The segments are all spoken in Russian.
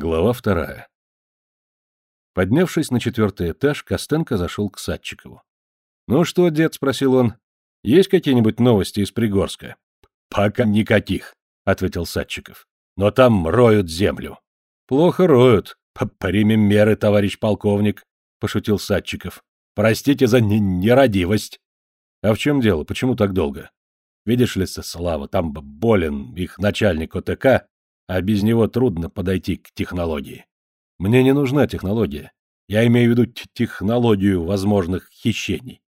Глава вторая. Поднявшись на четвертый этаж, Костенко зашел к Садчикову. — Ну что, дед, — спросил он, — есть какие-нибудь новости из Пригорска? — Пока никаких, — ответил Садчиков. — Но там роют землю. — Плохо роют. Примем меры, товарищ полковник, — пошутил Садчиков. — Простите за нерадивость. — А в чем дело? Почему так долго? Видишь ли, Слава, там болен их начальник ОТК, а без него трудно подойти к технологии. Мне не нужна технология. Я имею в виду технологию возможных хищений.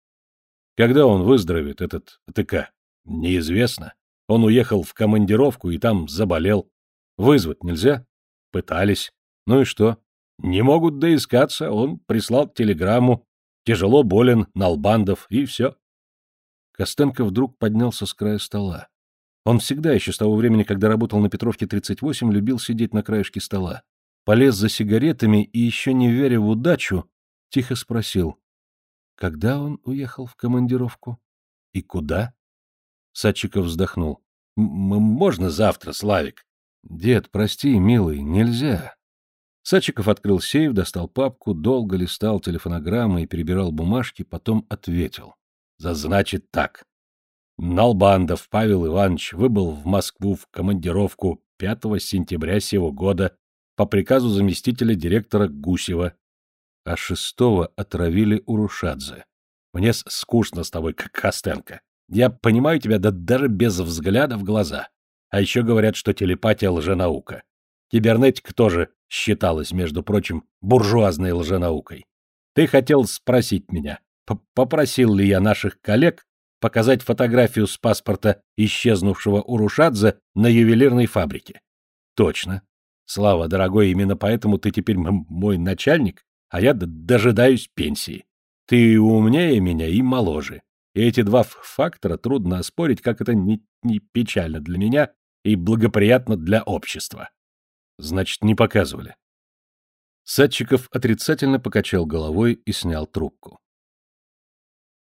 Когда он выздоровеет, этот ТК, неизвестно. Он уехал в командировку и там заболел. Вызвать нельзя? Пытались. Ну и что? Не могут доискаться, он прислал телеграмму. Тяжело болен, Налбандов, и все. Костенко вдруг поднялся с края стола. Он всегда, еще с того времени, когда работал на Петровке 38, любил сидеть на краешке стола. Полез за сигаретами и, еще не веря в удачу, тихо спросил. Когда он уехал в командировку? И куда? Садчиков вздохнул. — Можно завтра, Славик? — Дед, прости, милый, нельзя. Садчиков открыл сейф, достал папку, долго листал телефонограммы и перебирал бумажки, потом ответил. — Значит так. Налбандов Павел Иванович выбыл в Москву в командировку 5 сентября сего года по приказу заместителя директора Гусева, а шестого отравили Урушадзе. Мне скучно с тобой, как Костенко. Я понимаю тебя да даже без взгляда в глаза. А еще говорят, что телепатия — лженаука. Кибернетика тоже считалась, между прочим, буржуазной лженаукой. Ты хотел спросить меня, попросил ли я наших коллег показать фотографию с паспорта исчезнувшего Урушадзе на ювелирной фабрике. Точно. Слава, дорогой, именно поэтому ты теперь мой начальник, а я дожидаюсь пенсии. Ты умнее меня и моложе. И эти два фактора трудно оспорить, как это не, не печально для меня и благоприятно для общества. Значит, не показывали. Садчиков отрицательно покачал головой и снял трубку.